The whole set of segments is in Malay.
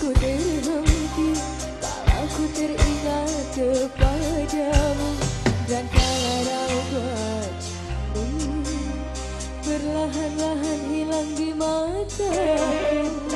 Ku terhenti Tak ku teringat kepadamu. Dan kalau kau berlahan-lahan hilang di mataku.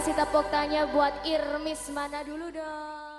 Kasih tepuk tanya buat Irmis mana dulu dong.